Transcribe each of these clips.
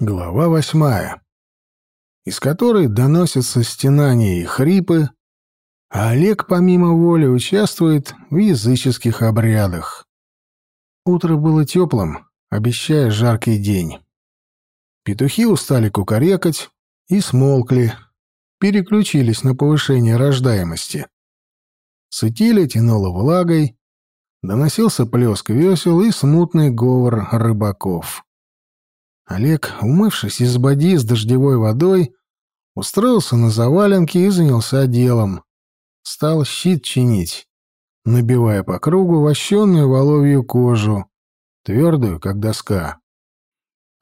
Глава восьмая, из которой доносятся стенания и хрипы, а Олег помимо воли участвует в языческих обрядах. Утро было теплым, обещая жаркий день. Петухи устали кукарекать и смолкли, переключились на повышение рождаемости. Сытили тянуло влагой, доносился плеск весел и смутный говор рыбаков. Олег, умывшись из боди с дождевой водой, устроился на заваленке и занялся делом. Стал щит чинить, набивая по кругу вощенную воловью кожу, твердую, как доска.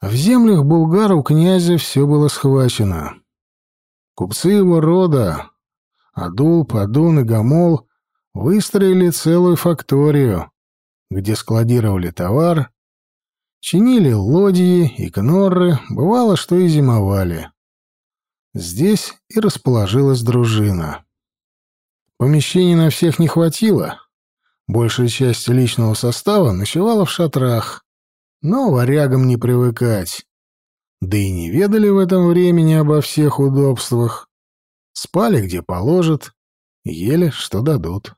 В землях булгара у князя все было схвачено. Купцы его рода, Адул, Падун и Гамол, выстроили целую факторию, где складировали товар Чинили лодии и кнорры, бывало, что и зимовали. Здесь и расположилась дружина. Помещений на всех не хватило. Большая часть личного состава ночевала в шатрах, но варягам не привыкать. Да и не ведали в этом времени обо всех удобствах. Спали где положат, ели что дадут.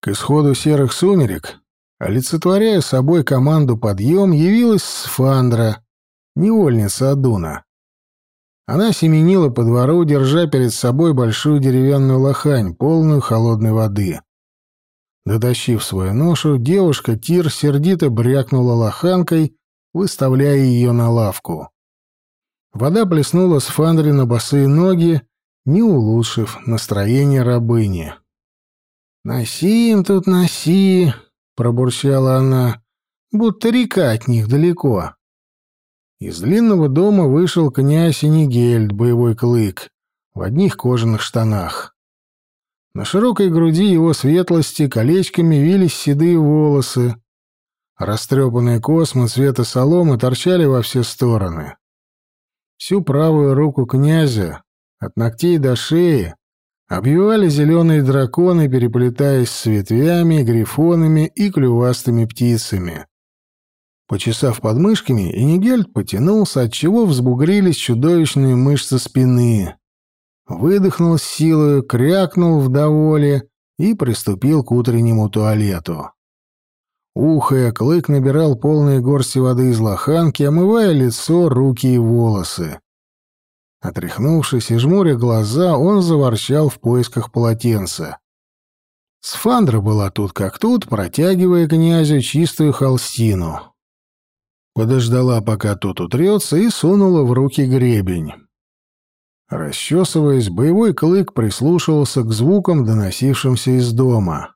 К исходу серых сумерек Олицетворяя собой команду «Подъем», явилась Сфандра, невольница Адуна. Она семенила по двору, держа перед собой большую деревянную лохань, полную холодной воды. Дотащив свою ношу, девушка Тир сердито брякнула лоханкой, выставляя ее на лавку. Вода плеснула с Фандре на босые ноги, не улучшив настроение рабыни. «Носи им тут, носи!» — пробурчала она, будто река от них далеко. Из длинного дома вышел князь Энигельд, боевой клык, в одних кожаных штанах. На широкой груди его светлости колечками вились седые волосы. Растрепанные космы цвета соломы торчали во все стороны. Всю правую руку князя, от ногтей до шеи, обвивали зеленые драконы, переплетаясь с ветвями, грифонами и клювастыми птицами. Почесав подмышками, Энигельд потянулся, отчего взбугрились чудовищные мышцы спины. Выдохнул с силой, крякнул в доволе и приступил к утреннему туалету. Ухая, клык набирал полные горсти воды из лоханки, омывая лицо, руки и волосы. Отряхнувшись и жмуря глаза, он заворчал в поисках полотенца. Сфандра была тут как тут, протягивая князю чистую холстину. Подождала, пока тот утрется, и сунула в руки гребень. Расчесываясь, боевой клык прислушивался к звукам, доносившимся из дома.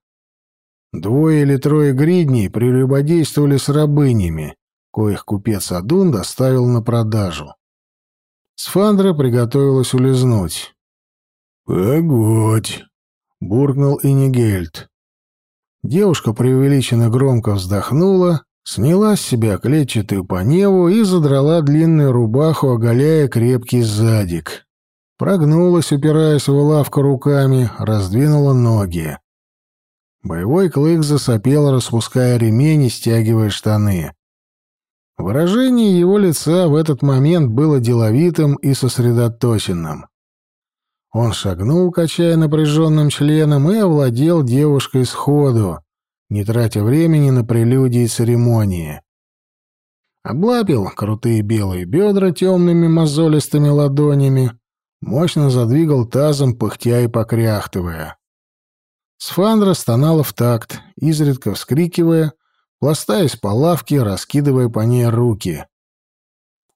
Двое или трое гридней прелюбодействовали с рабынями, коих купец Адун доставил на продажу. Сфандра приготовилась улизнуть. «Погодь!» — буркнул Инигельд. Девушка преувеличенно громко вздохнула, сняла с себя клетчатую поневу и задрала длинную рубаху, оголяя крепкий задик. Прогнулась, упираясь в лавку руками, раздвинула ноги. Боевой клык засопел, распуская ремень и стягивая штаны. Выражение его лица в этот момент было деловитым и сосредоточенным. Он шагнул, качая напряженным членом, и овладел девушкой сходу, не тратя времени на прелюдии и церемонии. Облапил крутые белые бедра темными мозолистыми ладонями, мощно задвигал тазом, пыхтя и покряхтывая. Сфандра стонала в такт, изредка вскрикивая — пластаясь по лавке, раскидывая по ней руки.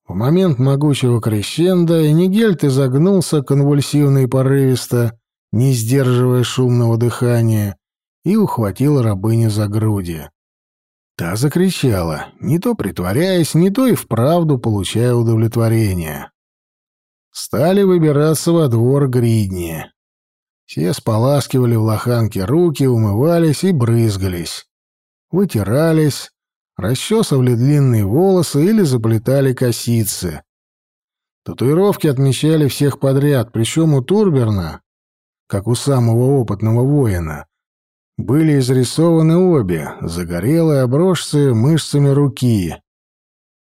В момент могучего крещенда Энигельт изогнулся конвульсивно и порывисто, не сдерживая шумного дыхания, и ухватил рабыню за груди. Та закричала, не то притворяясь, не то и вправду получая удовлетворение. Стали выбираться во двор гридни. Все споласкивали в лоханке руки, умывались и брызгались вытирались, расчесывали длинные волосы или заплетали косицы. Татуировки отмечали всех подряд, причем у Турберна, как у самого опытного воина, были изрисованы обе, загорелые обросшие мышцами руки.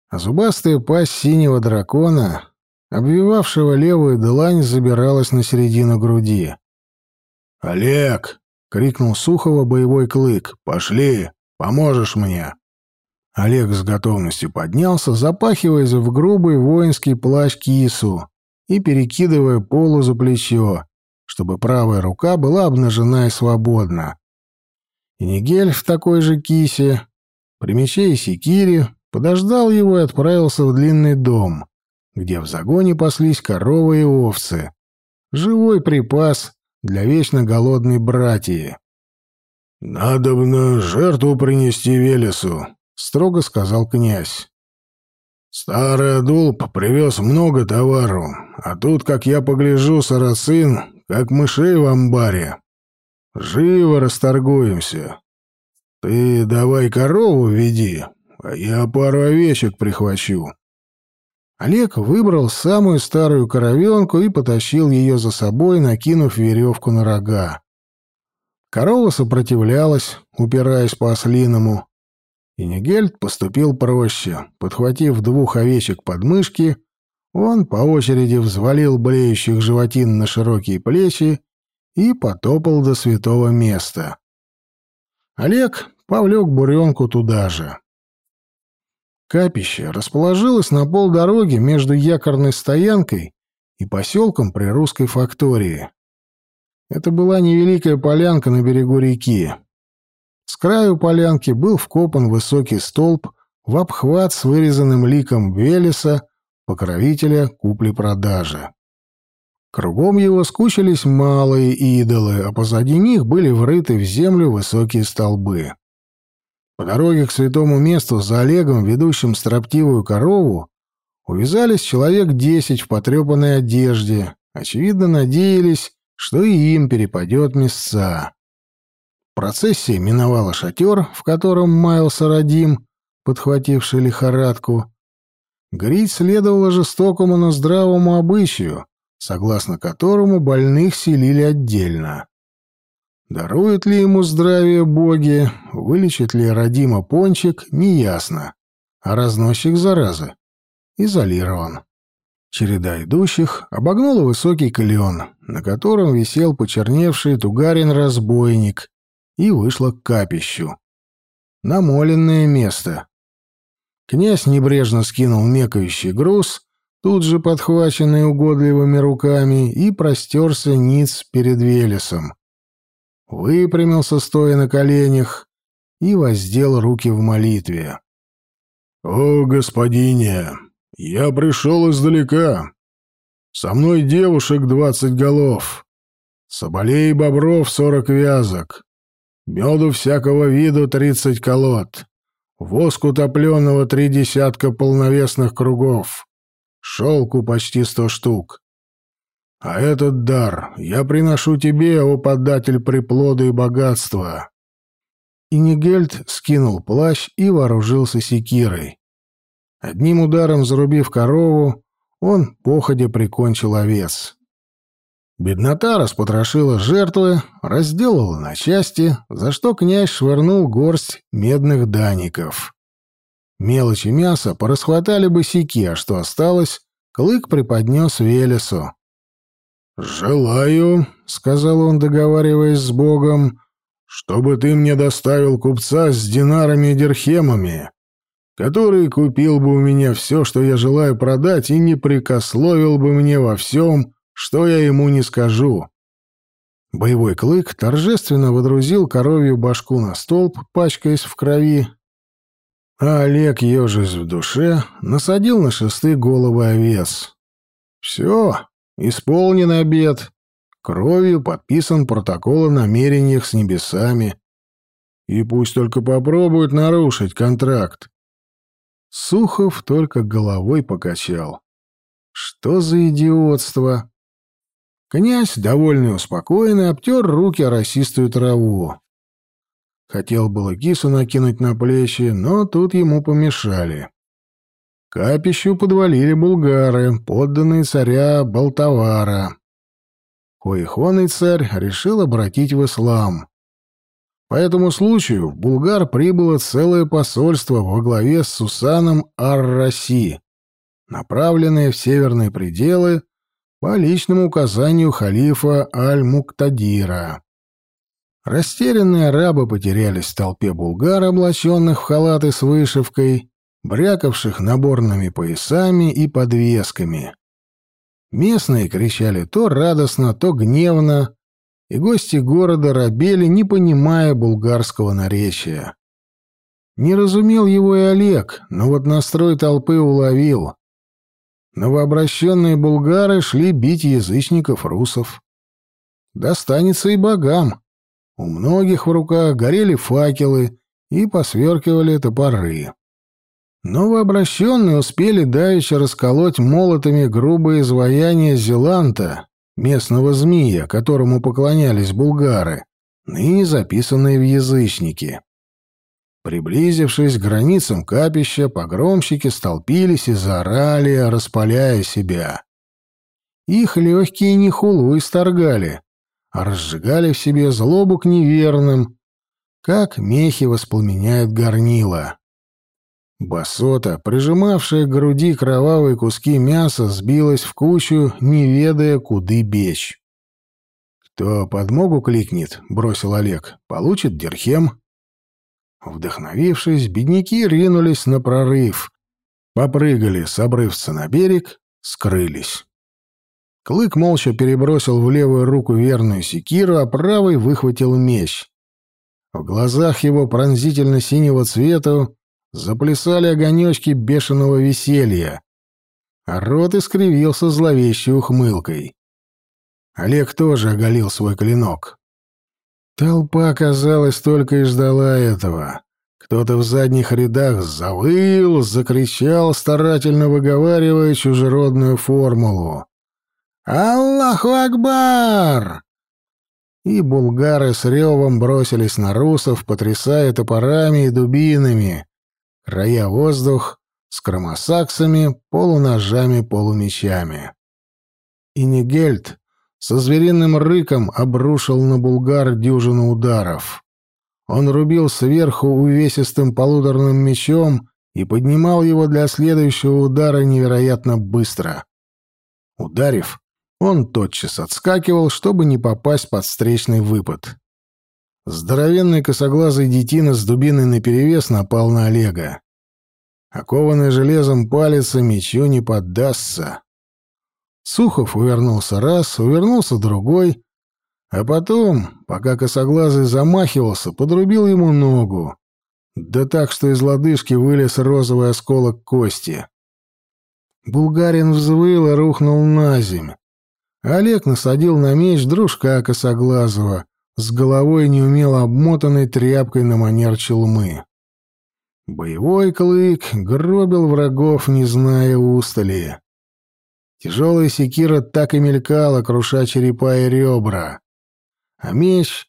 а зубастая пасть синего дракона, обвивавшего левую длань, забиралась на середину груди. «Олег!» — крикнул Сухого боевой клык. «Пошли! Поможешь мне!» Олег с готовностью поднялся, запахиваясь в грубый воинский плащ кису и перекидывая полу за плечо, чтобы правая рука была обнажена и свободна. И Нигель в такой же кисе, при мече и секире, подождал его и отправился в длинный дом, где в загоне паслись коровы и овцы. Живой припас для вечно голодной братьи. «Надобно жертву принести Велесу», — строго сказал князь. «Старый Адулп привез много товару, а тут, как я погляжу, сарацин, как мышей в амбаре. Живо расторгуемся. Ты давай корову веди, а я пару овечек прихвачу». Олег выбрал самую старую коровенку и потащил ее за собой, накинув веревку на рога. Корова сопротивлялась, упираясь по ослиному. И Нигельд поступил проще. Подхватив двух овечек под мышки, он по очереди взвалил блеющих животин на широкие плечи и потопал до святого места. Олег повлек буренку туда же. Капище расположилось на полдороги между якорной стоянкой и поселком при русской фактории. Это была невеликая полянка на берегу реки. С краю полянки был вкопан высокий столб в обхват с вырезанным ликом Велеса, покровителя купли-продажи. Кругом его скучились малые идолы, а позади них были врыты в землю высокие столбы. По дороге к святому месту за Олегом, ведущим строптивую корову, увязались человек десять в потрепанной одежде, очевидно, надеялись, что и им перепадет места. Процессия миновала шатер, в котором маялся Радим, подхвативший лихорадку. Грить следовало жестокому, но здравому обычаю, согласно которому больных селили отдельно. Даруют ли ему здравие боги, вылечит ли родима пончик, неясно. А разносчик заразы изолирован. Череда идущих обогнула высокий клен, на котором висел почерневший тугарин-разбойник, и вышла к капищу. Намоленное место. Князь небрежно скинул мекающий груз, тут же подхваченный угодливыми руками, и простерся ниц перед Велесом выпрямился, стоя на коленях, и воздел руки в молитве. «О, господине, я пришел издалека. Со мной девушек двадцать голов, соболей и бобров сорок вязок, меду всякого виду тридцать колод, воску топленого три десятка полновесных кругов, шелку почти сто штук, а этот дар я приношу тебе, о податель приплода и богатства». И Нигельд скинул плащ и вооружился секирой. Одним ударом зарубив корову, он походя прикончил овец. Беднота распотрошила жертвы, разделала на части, за что князь швырнул горсть медных даников. Мелочи мяса порасхватали босики, а что осталось, клык преподнес Велесу. «Желаю», — сказал он, договариваясь с Богом, — «чтобы ты мне доставил купца с динарами и дирхемами, который купил бы у меня все, что я желаю продать, и не прикословил бы мне во всем, что я ему не скажу». Боевой клык торжественно водрузил коровью башку на столб, пачкаясь в крови, а Олег, ежась в душе, насадил на шесты головы овец. «Все, Исполнен обед. Кровью подписан протокол о намерениях с небесами. И пусть только попробуют нарушить контракт. Сухов только головой покачал. Что за идиотство? Князь, довольный и успокоенный, обтер руки о росистую траву. Хотел было кису накинуть на плечи, но тут ему помешали. Капищу подвалили булгары, подданные царя Балтавара. Коих он и царь решил обратить в ислам. По этому случаю в Булгар прибыло целое посольство во главе с Сусаном Ар-Раси, направленное в северные пределы по личному указанию халифа Аль-Муктадира. Растерянные арабы потерялись в толпе булгар, облаченных в халаты с вышивкой, брякавших наборными поясами и подвесками. Местные кричали то радостно, то гневно, и гости города робели, не понимая булгарского наречия. Не разумел его и Олег, но вот настрой толпы уловил. Новообращенные булгары шли бить язычников русов. Достанется и богам. У многих в руках горели факелы и посверкивали топоры. Новообращенные успели давеча расколоть молотами грубое изваяние Зеланта, местного змея, которому поклонялись булгары, ныне записанные в язычники. Приблизившись к границам капища, погромщики столпились и заорали, распаляя себя. Их легкие не хулу исторгали, а разжигали в себе злобу к неверным, как мехи воспламеняют горнила. Басота, прижимавшая к груди кровавые куски мяса, сбилась в кучу, не ведая, куды бечь. «Кто подмогу кликнет», — бросил Олег, — «получит дирхем». Вдохновившись, бедняки ринулись на прорыв, попрыгали с обрывца на берег, скрылись. Клык молча перебросил в левую руку верную секиру, а правой выхватил меч. В глазах его пронзительно-синего цвета заплясали огонечки бешеного веселья, а рот искривился зловещей ухмылкой. Олег тоже оголил свой клинок. Толпа, казалось, только и ждала этого. Кто-то в задних рядах завыл, закричал, старательно выговаривая чужеродную формулу. «Аллаху Акбар!» И булгары с ревом бросились на русов, потрясая топорами и дубинами, края воздух с кромосаксами, полуножами, полумечами. И Нигельд со звериным рыком обрушил на булгар дюжину ударов. Он рубил сверху увесистым полуторным мечом и поднимал его для следующего удара невероятно быстро. Ударив, он тотчас отскакивал, чтобы не попасть под встречный выпад. Здоровенный косоглазый детина с дубиной наперевес напал на Олега. Окованный железом палец мечу не поддастся. Сухов увернулся раз, увернулся другой, а потом, пока косоглазый замахивался, подрубил ему ногу. Да так, что из лодыжки вылез розовый осколок кости. Булгарин взвыл и рухнул на земь. Олег насадил на меч дружка косоглазого, с головой неумело обмотанной тряпкой на манер челмы. Боевой клык гробил врагов, не зная устали. Тяжелая секира так и мелькала, круша черепа и ребра. А меч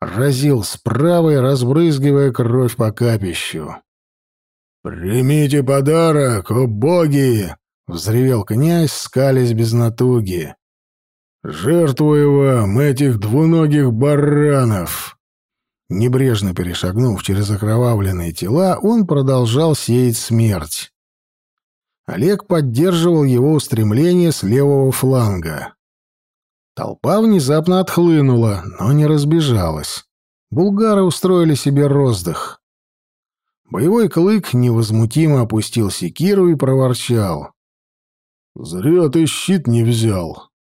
разил справа и разбрызгивая кровь по капищу. «Примите подарок, о боги!» — взревел князь, скались без натуги. «Жертвую вам этих двуногих баранов!» Небрежно перешагнув через окровавленные тела, он продолжал сеять смерть. Олег поддерживал его устремление с левого фланга. Толпа внезапно отхлынула, но не разбежалась. Булгары устроили себе роздых. Боевой клык невозмутимо опустил секиру и проворчал. «Зря ты щит не взял».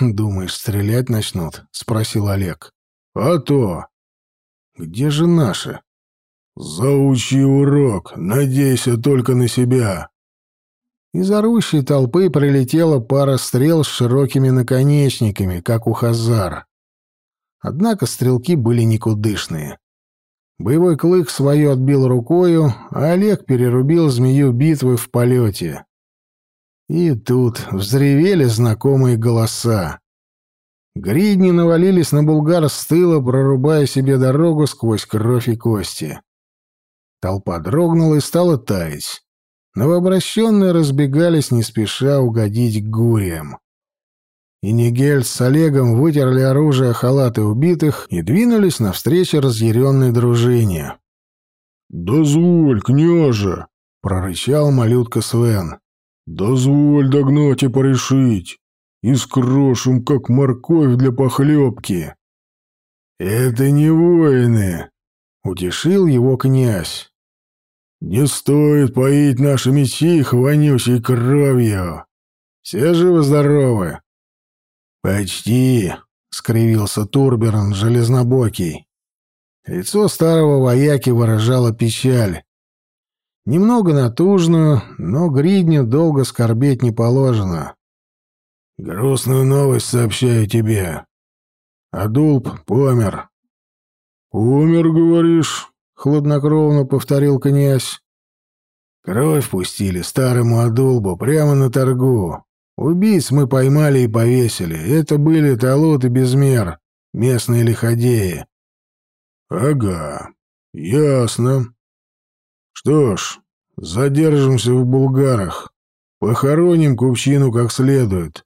«Думаешь, стрелять начнут?» — спросил Олег. «А то! Где же наши?» «Заучи урок, надейся только на себя». Из орущей толпы прилетела пара стрел с широкими наконечниками, как у Хазар. Однако стрелки были никудышные. Боевой клык свое отбил рукою, а Олег перерубил змею битвы в полете. И тут взревели знакомые голоса. Гридни навалились на булгар с тыла, прорубая себе дорогу сквозь кровь и кости. Толпа дрогнула и стала таять. Новообращенные разбегались, не спеша угодить к гуриям. и Нигель с Олегом вытерли оружие халаты убитых и двинулись навстречу разъяренной дружине. «Дозволь, княже!» — прорычал малютка Свен. «Дозволь догнать и порешить, и скрошим, как морковь для похлебки». «Это не воины!» — утешил его князь. «Не стоит поить наши мечи вонючей кровью. Все живы-здоровы?» «Почти», — скривился Турберон железнобокий. Лицо старого вояки выражало печаль. Немного натужную, но гридню долго скорбеть не положено. «Грустную новость сообщаю тебе. Адулб помер». «Умер, говоришь?» — хладнокровно повторил князь. «Кровь пустили старому Адулбу прямо на торгу. Убийц мы поймали и повесили. Это были Талут и Безмер, местные лиходеи». «Ага, ясно. Что ж, задержимся в Булгарах. Похороним купчину как следует.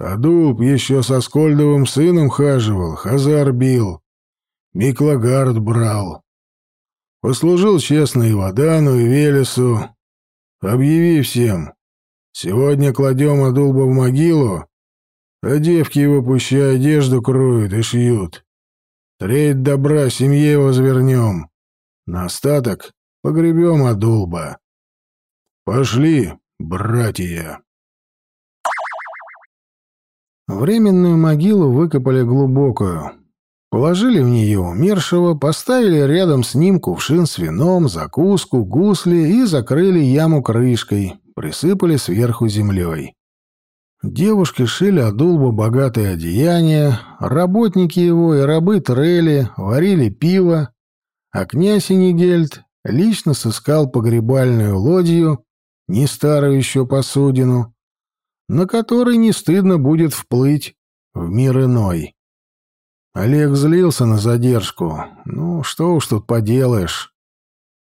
Адулб еще со Скольдовым сыном хаживал, Хазар бил, Миклагард брал. Послужил честно и Вадану, и Велесу. Объяви всем. Сегодня кладем Адулба в могилу, а девки его пущай одежду кроют и шьют. Треть добра семье возвернем. На остаток погребем Адулба. Пошли, братья. Временную могилу выкопали глубокую. Положили в нее умершего, поставили рядом с ним кувшин с вином, закуску, гусли и закрыли яму крышкой, присыпали сверху землей. Девушки шили Адулбу богатые одеяния, работники его и рабы трели, варили пиво, а князь Инигельд лично сыскал погребальную лодью, не старую еще посудину, на которой не стыдно будет вплыть в мир иной. Олег злился на задержку. Ну, что уж тут поделаешь.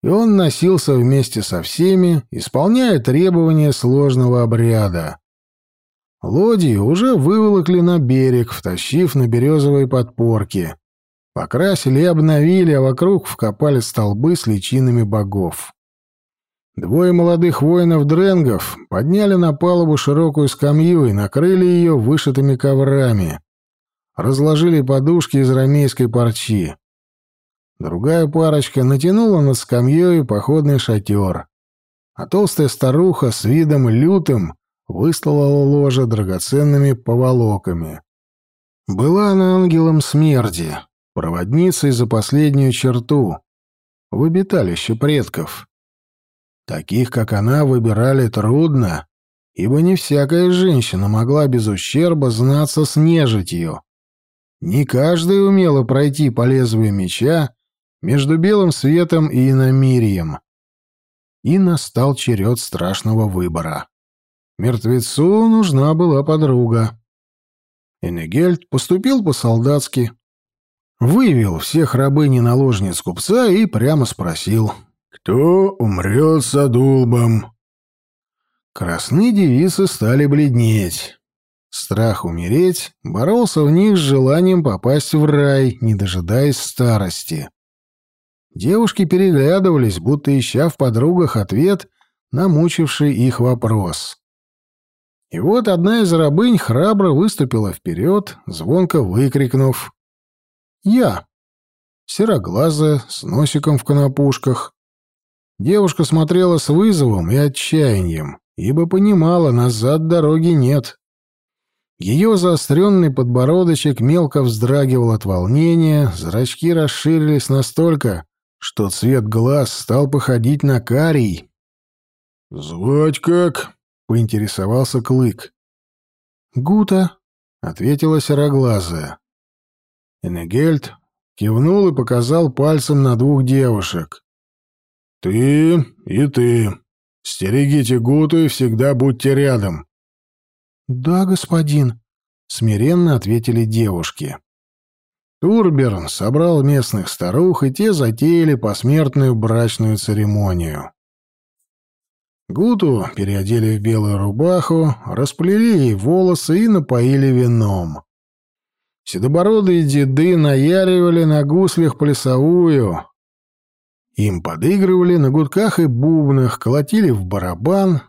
И он носился вместе со всеми, исполняя требования сложного обряда. Лодии уже выволокли на берег, втащив на березовые подпорки. Покрасили и обновили, а вокруг вкопали столбы с личинами богов. Двое молодых воинов-дренгов подняли на палубу широкую скамью и накрыли ее вышитыми коврами. Разложили подушки из рамейской парчи. Другая парочка натянула над скамьей походный шатер, а толстая старуха с видом лютым выслала ложе драгоценными поволоками. Была она ангелом смерти, проводницей за последнюю черту, в обиталище предков. Таких, как она, выбирали трудно, ибо не всякая женщина могла без ущерба знаться с нежитью. Не каждый умела пройти по лезвию меча между белым светом и иномирием. И настал черед страшного выбора. Мертвецу нужна была подруга. Энегельд поступил по-солдатски, вывел всех рабынь и наложниц купца и прямо спросил — кто умрет с адулбом? Красные девицы стали бледнеть. Страх умереть боролся в них с желанием попасть в рай, не дожидаясь старости. Девушки переглядывались, будто ища в подругах ответ на мучивший их вопрос. И вот одна из рабынь храбро выступила вперед, звонко выкрикнув «Я!» Сероглазая, с носиком в конопушках, Девушка смотрела с вызовом и отчаянием, ибо понимала, назад дороги нет. Ее заостренный подбородочек мелко вздрагивал от волнения, зрачки расширились настолько, что цвет глаз стал походить на карий. «Звать как?» — поинтересовался Клык. «Гута», — ответила сероглазая. Энегельд кивнул и показал пальцем на двух девушек. «Ты и ты. Стерегите Гуту и всегда будьте рядом». «Да, господин», — смиренно ответили девушки. Турберн собрал местных старух, и те затеяли посмертную брачную церемонию. Гуту переодели в белую рубаху, расплели ей волосы и напоили вином. Седобородые деды наяривали на гуслях плясовую. Им подыгрывали на гудках и бубнах, колотили в барабан,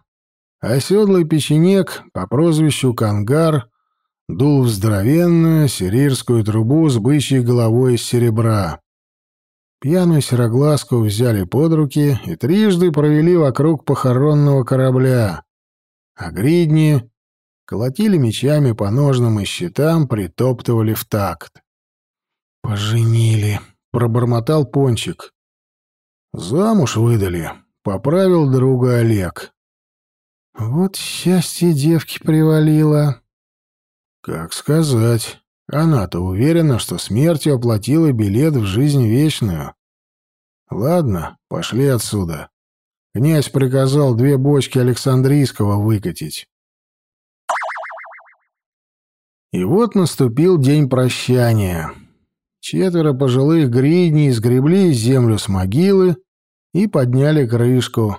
а седлый печенек по прозвищу Кангар дул в здоровенную сирирскую трубу с бычьей головой из серебра. Пьяную сероглазку взяли под руки и трижды провели вокруг похоронного корабля, а гридни колотили мечами по ножным и щитам, притоптывали в такт. «Поженили», — пробормотал Пончик. «Замуж выдали», — поправил друга Олег. «Вот счастье девки привалило». «Как сказать. Она-то уверена, что смертью оплатила билет в жизнь вечную. Ладно, пошли отсюда. Князь приказал две бочки Александрийского выкатить». И вот наступил день прощания. Четверо пожилых гридней сгребли землю с могилы и подняли крышку.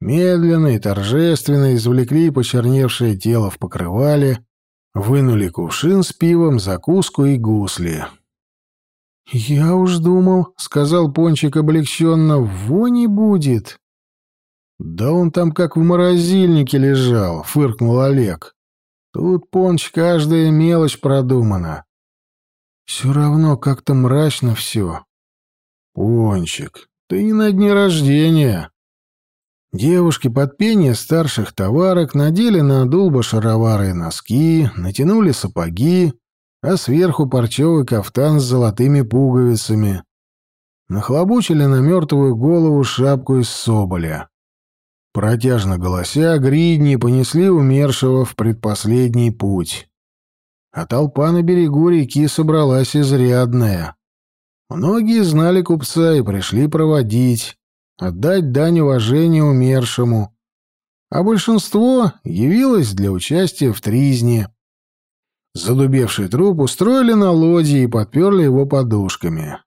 Медленно и торжественно извлекли почерневшее тело в покрывале, вынули кувшин с пивом, закуску и гусли. «Я уж думал», — сказал Пончик облегченно, — «вони будет». «Да он там как в морозильнике лежал», — фыркнул Олег. Тут, Понч, каждая мелочь продумана. Все равно как-то мрачно все. Пончик, ты не на дне рождения. Девушки под пение старших товарок надели на дулба шаровары и носки, натянули сапоги, а сверху парчевый кафтан с золотыми пуговицами. Нахлобучили на мертвую голову шапку из соболя. Протяжно голося, гридни понесли умершего в предпоследний путь. А толпа на берегу реки собралась изрядная. Многие знали купца и пришли проводить, отдать дань уважения умершему, а большинство явилось для участия в тризне. Задубевший труп устроили на лодье и подперли его подушками.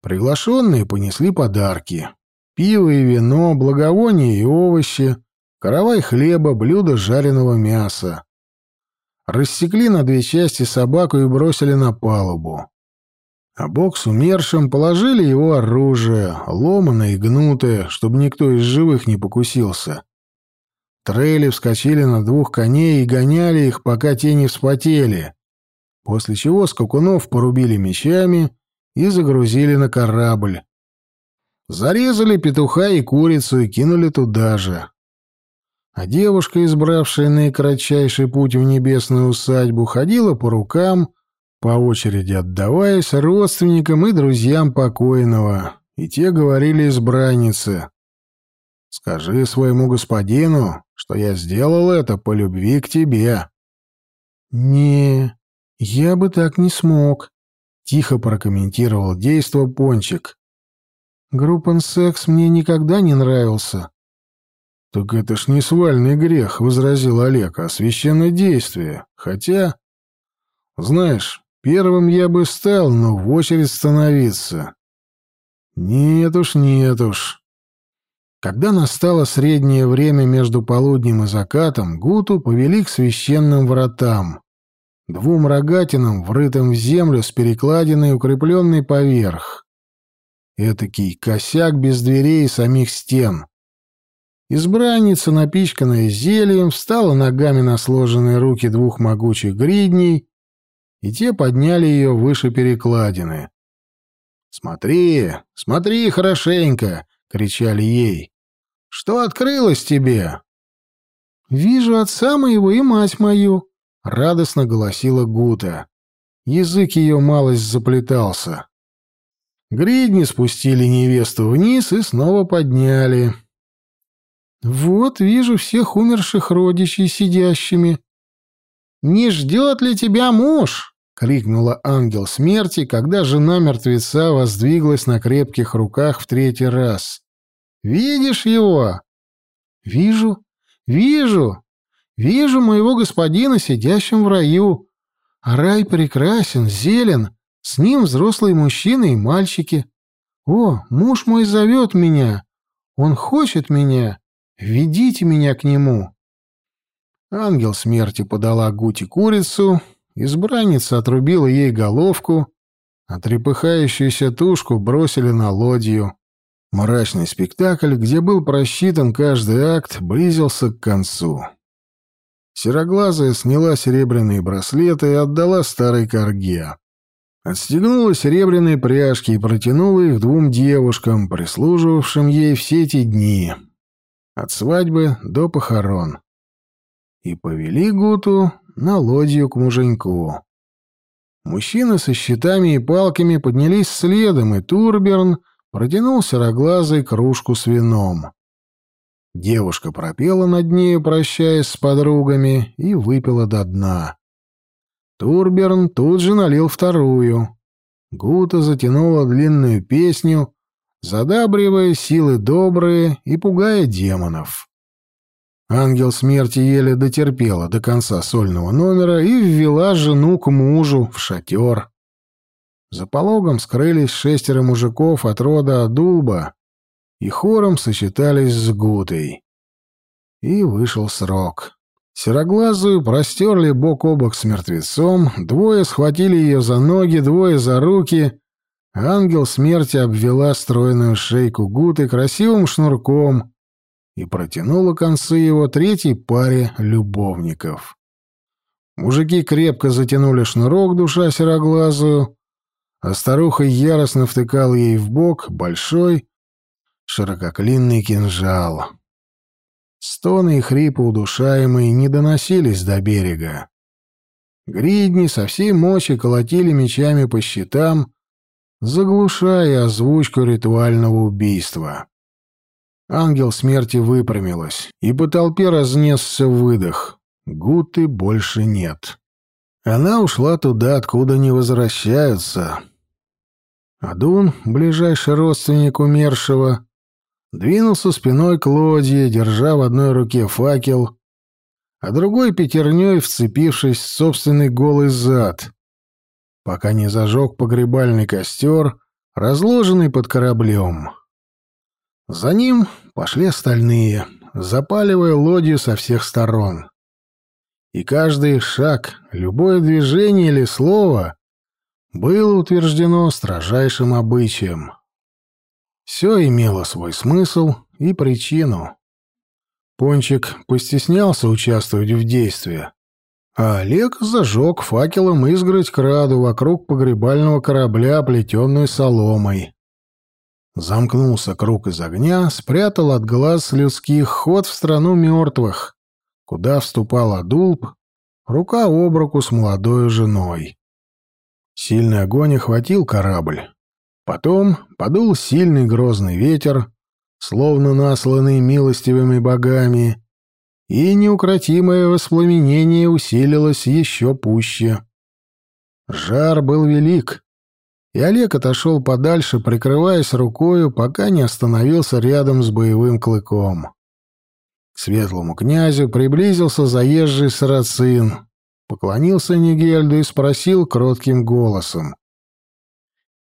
Приглашенные понесли подарки. Пиво и вино, благовония и овощи, каравай хлеба, блюдо жареного мяса. Рассекли на две части собаку и бросили на палубу. А бок с умершим положили его оружие, ломаное и гнутое, чтобы никто из живых не покусился. Трейли вскочили на двух коней и гоняли их, пока те не вспотели, после чего скакунов порубили мечами и загрузили на корабль. Зарезали петуха и курицу и кинули туда же. А девушка, избравшая наикратчайший путь в небесную усадьбу, ходила по рукам, по очереди отдаваясь родственникам и друзьям покойного, и те говорили избраннице. «Скажи своему господину, что я сделал это по любви к тебе». «Не, я бы так не смог», — тихо прокомментировал действо Пончик. Группан секс мне никогда не нравился. Так это ж не свальный грех, возразил Олег, а священное действие. Хотя, знаешь, первым я бы стал, но в очередь становиться. Нет уж, нет уж. Когда настало среднее время между полуднем и закатом, Гуту повели к священным вратам, двум рогатинам, врытым в землю с перекладиной, укрепленной поверх. Этакий косяк без дверей и самих стен. Избранница, напичканная зельем, встала ногами на сложенные руки двух могучих гридней, и те подняли ее выше перекладины. «Смотри, смотри хорошенько!» — кричали ей. «Что открылось тебе?» «Вижу отца моего и мать мою», — радостно голосила Гута. Язык ее малость заплетался. Гридни спустили невесту вниз и снова подняли. «Вот вижу всех умерших родичей сидящими». «Не ждет ли тебя муж?» — крикнула ангел смерти, когда жена мертвеца воздвиглась на крепких руках в третий раз. «Видишь его?» «Вижу, вижу, вижу моего господина, сидящим в раю. А рай прекрасен, зелен, с ним взрослые мужчины и мальчики. О, муж мой зовет меня. Он хочет меня. Ведите меня к нему!» Ангел смерти подала Гути курицу, избранница отрубила ей головку, а трепыхающуюся тушку бросили на лодью. Мрачный спектакль, где был просчитан каждый акт, близился к концу. Сероглазая сняла серебряные браслеты и отдала старой корге. Отстегнула серебряные пряжки и протянула их двум девушкам, прислуживавшим ей все эти дни. От свадьбы до похорон. И повели Гуту на лодью к муженьку. Мужчины со щитами и палками поднялись следом, и Турберн протянул сероглазой кружку с вином. Девушка пропела над нею, прощаясь с подругами, и выпила до дна. Турберн тут же налил вторую. Гута затянула длинную песню, задабривая силы добрые и пугая демонов. Ангел смерти еле дотерпела до конца сольного номера и ввела жену к мужу в шатер. За пологом скрылись шестеро мужиков от рода Адулба и хором сочетались с Гутой. И вышел срок. Сероглазую простерли бок о бок с мертвецом, двое схватили ее за ноги, двое за руки. Ангел смерти обвела стройную шейку Гуты красивым шнурком и протянула концы его третьей паре любовников. Мужики крепко затянули шнурок, душа сероглазую, а старуха яростно втыкала ей в бок большой, ширококлинный кинжал. Стоны и хрипы удушаемые не доносились до берега. Гридни со всей мощи колотили мечами по щитам, заглушая озвучку ритуального убийства. Ангел смерти выпрямилась, и по толпе разнесся выдох. Гуты больше нет. Она ушла туда, откуда не возвращаются. Адун, ближайший родственник умершего, двинулся спиной к лодье, держа в одной руке факел, а другой пятерней вцепившись в собственный голый зад, пока не зажег погребальный костер, разложенный под кораблем. За ним пошли остальные, запаливая лодью со всех сторон. И каждый шаг, любое движение или слово было утверждено строжайшим обычаем. Все имело свой смысл и причину. Пончик постеснялся участвовать в действии, а Олег зажег факелом изгородь краду вокруг погребального корабля, плетенную соломой. Замкнулся круг из огня, спрятал от глаз людских ход в страну мертвых, куда вступал Адулб, рука об руку с молодой женой. Сильный огонь охватил корабль. Потом подул сильный грозный ветер, словно насланный милостивыми богами, и неукротимое воспламенение усилилось еще пуще. Жар был велик, и Олег отошел подальше, прикрываясь рукою, пока не остановился рядом с боевым клыком. К светлому князю приблизился заезжий сарацин, поклонился Нигельду и спросил кротким голосом.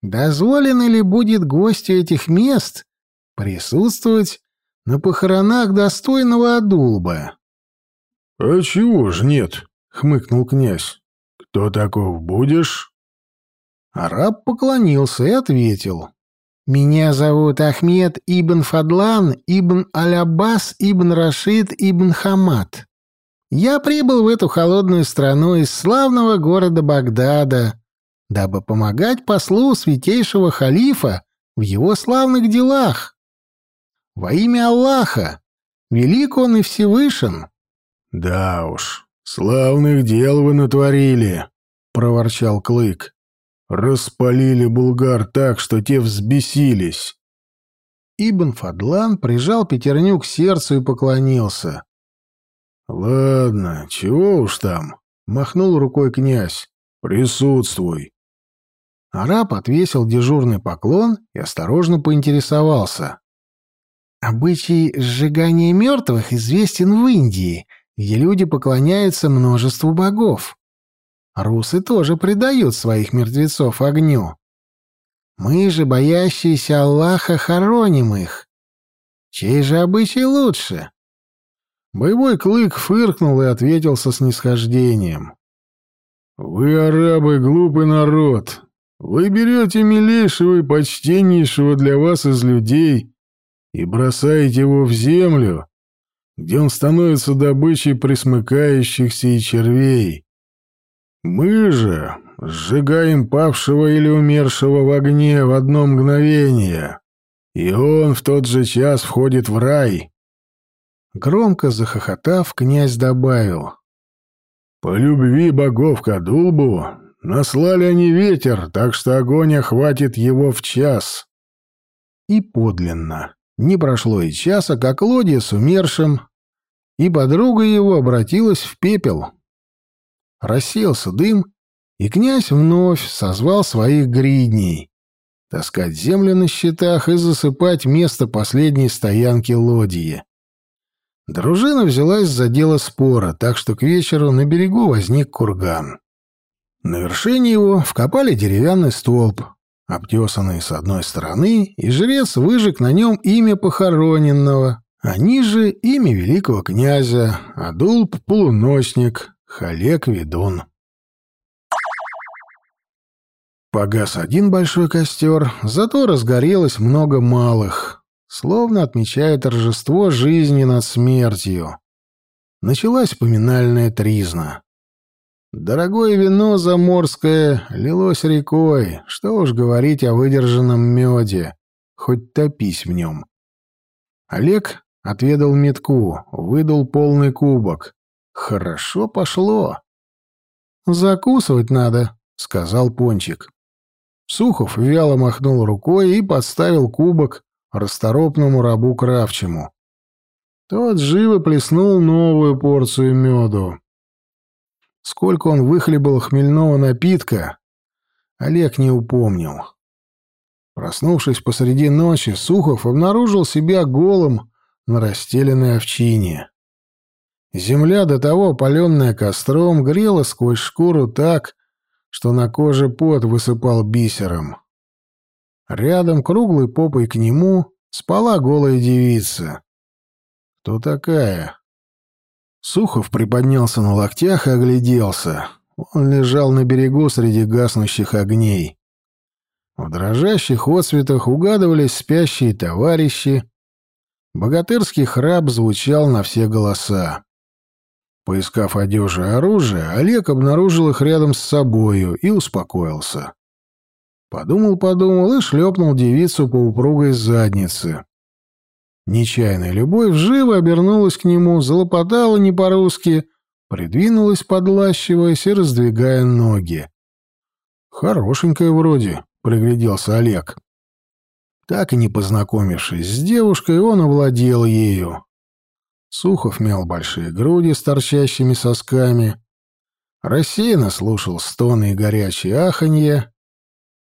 Дозволено ли будет гостю этих мест присутствовать на похоронах достойного Адулба? — А чего ж нет? — хмыкнул князь. — Кто таков будешь? Араб поклонился и ответил. «Меня зовут Ахмед ибн Фадлан ибн Алябас ибн Рашид ибн Хамад. Я прибыл в эту холодную страну из славного города Багдада, дабы помогать послу святейшего халифа в его славных делах. Во имя Аллаха, велик он и всевышен. — Да уж, славных дел вы натворили, — проворчал Клык. — Распалили булгар так, что те взбесились. Ибн Фадлан прижал пятерню к сердцу и поклонился. — Ладно, чего уж там, — махнул рукой князь. — Присутствуй. Араб отвесил дежурный поклон и осторожно поинтересовался. «Обычай сжигания мертвых известен в Индии, где люди поклоняются множеству богов. Русы тоже предают своих мертвецов огню. Мы же, боящиеся Аллаха, хороним их. Чей же обычай лучше, Боевой клык фыркнул и ответил со снисхождением. «Вы, арабы, глупый народ. Вы берете милейшего и почтеннейшего для вас из людей и бросаете его в землю, где он становится добычей присмыкающихся и червей. Мы же сжигаем павшего или умершего в огне в одно мгновение, и он в тот же час входит в рай». Громко захохотав, князь добавил. «По любви богов к Адулбу наслали они ветер, так что огонь охватит его в час». И подлинно. Не прошло и часа, как Лодия с умершим, и подруга его обратилась в пепел. Расселся дым, и князь вновь созвал своих гридней таскать землю на щитах и засыпать место последней стоянки Лодии. Дружина взялась за дело спора, так что к вечеру на берегу возник курган. На вершине его вкопали деревянный столб, обтесанный с одной стороны, и жрец выжег на нем имя похороненного, а ниже имя великого князя, Адулб Полуночник, Халек Ведун. Погас один большой костер, зато разгорелось много малых, словно отмечая торжество жизни над смертью. Началась поминальная тризна. Дорогое вино заморское лилось рекой, что уж говорить о выдержанном меде, хоть топись в нем. Олег отведал метку, выдал полный кубок. Хорошо пошло. «Закусывать надо», — сказал Пончик. Сухов вяло махнул рукой и подставил кубок расторопному рабу Кравчему. Тот живо плеснул новую порцию меду. Сколько он выхлебал хмельного напитка, Олег не упомнил. Проснувшись посреди ночи, Сухов обнаружил себя голым на расстеленной овчине. Земля, до того опаленная костром, грела сквозь шкуру так, что на коже пот высыпал бисером. Рядом, круглой попой к нему, спала голая девица. Кто такая? Сухов приподнялся на локтях и огляделся. Он лежал на берегу среди гаснущих огней. В дрожащих отсветах угадывались спящие товарищи. Богатырский храп звучал на все голоса. Поискав одежду и оружие, Олег обнаружил их рядом с собою и успокоился. Подумал-подумал и шлепнул девицу по упругой заднице. Нечаянная любовь живо обернулась к нему, залопотала не по-русски, придвинулась, подлащиваясь и раздвигая ноги. «Хорошенькая вроде», — пригляделся Олег. Так и не познакомившись с девушкой, он овладел ею. Сухов мял большие груди с торчащими сосками, рассеянно слушал стоны и горячие аханье,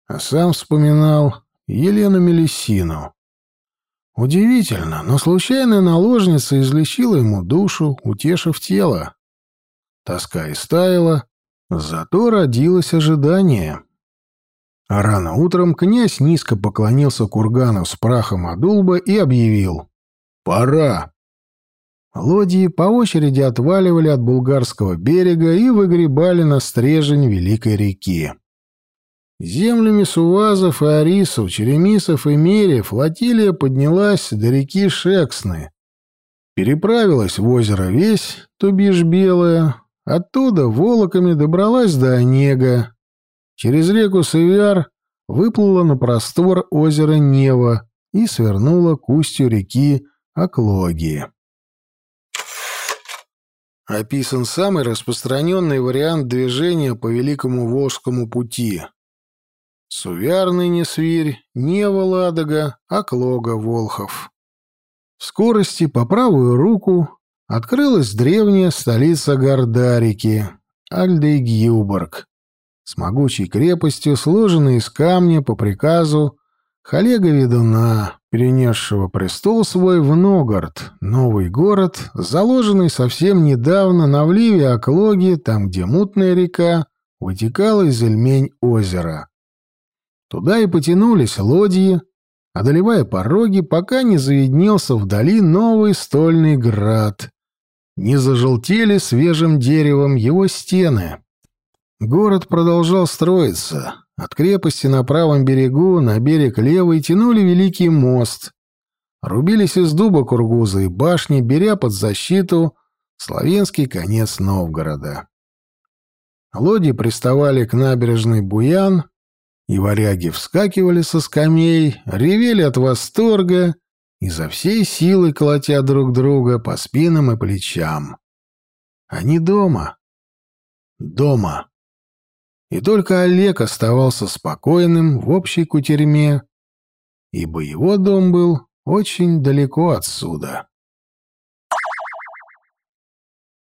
а сам вспоминал Елену Мелисину. Удивительно, но случайная наложница излечила ему душу, утешив тело. Тоска истаяла, зато родилось ожидание. А рано утром князь низко поклонился кургану с прахом Адулба и объявил «Пора!». Лодии по очереди отваливали от булгарского берега и выгребали на стрежень Великой реки. Землями Сувазов и Арисов, Черемисов и Мерия флотилия поднялась до реки Шексны, переправилась в озеро Весь, Тубиш Белая, оттуда волоками добралась до Онега, через реку Сывяр выплыла на простор озера Нева и свернула к устью реки Оклогии описан самый распространенный вариант движения по Великому Волжскому пути. Сувяр ныне свирь, Нева Ладога, Оклога Волхов. В скорости по правую руку открылась древняя столица Гордарики, Альдейгюборг, с могучей крепостью, сложенной из камня по приказу Халега Ведуна, перенесшего престол свой в Ногород, новый город, заложенный совсем недавно на вливе Оклоги, там, где мутная река, вытекала из Эльмень озера. Туда и потянулись лодьи, одолевая пороги, пока не заведнелся вдали новый стольный град, не зажелтели свежим деревом его стены. Город продолжал строиться. От крепости на правом берегу на берег левый тянули великий мост. Рубились из дуба кургузы и башни, беря под защиту славянский конец Новгорода. Лодьи приставали к набережной Буян, и варяги вскакивали со скамей, ревели от восторга, изо всей силы колотя друг друга по спинам и плечам. Они дома. Дома. И только Олег оставался спокойным в общей кутерьме, ибо его дом был очень далеко отсюда.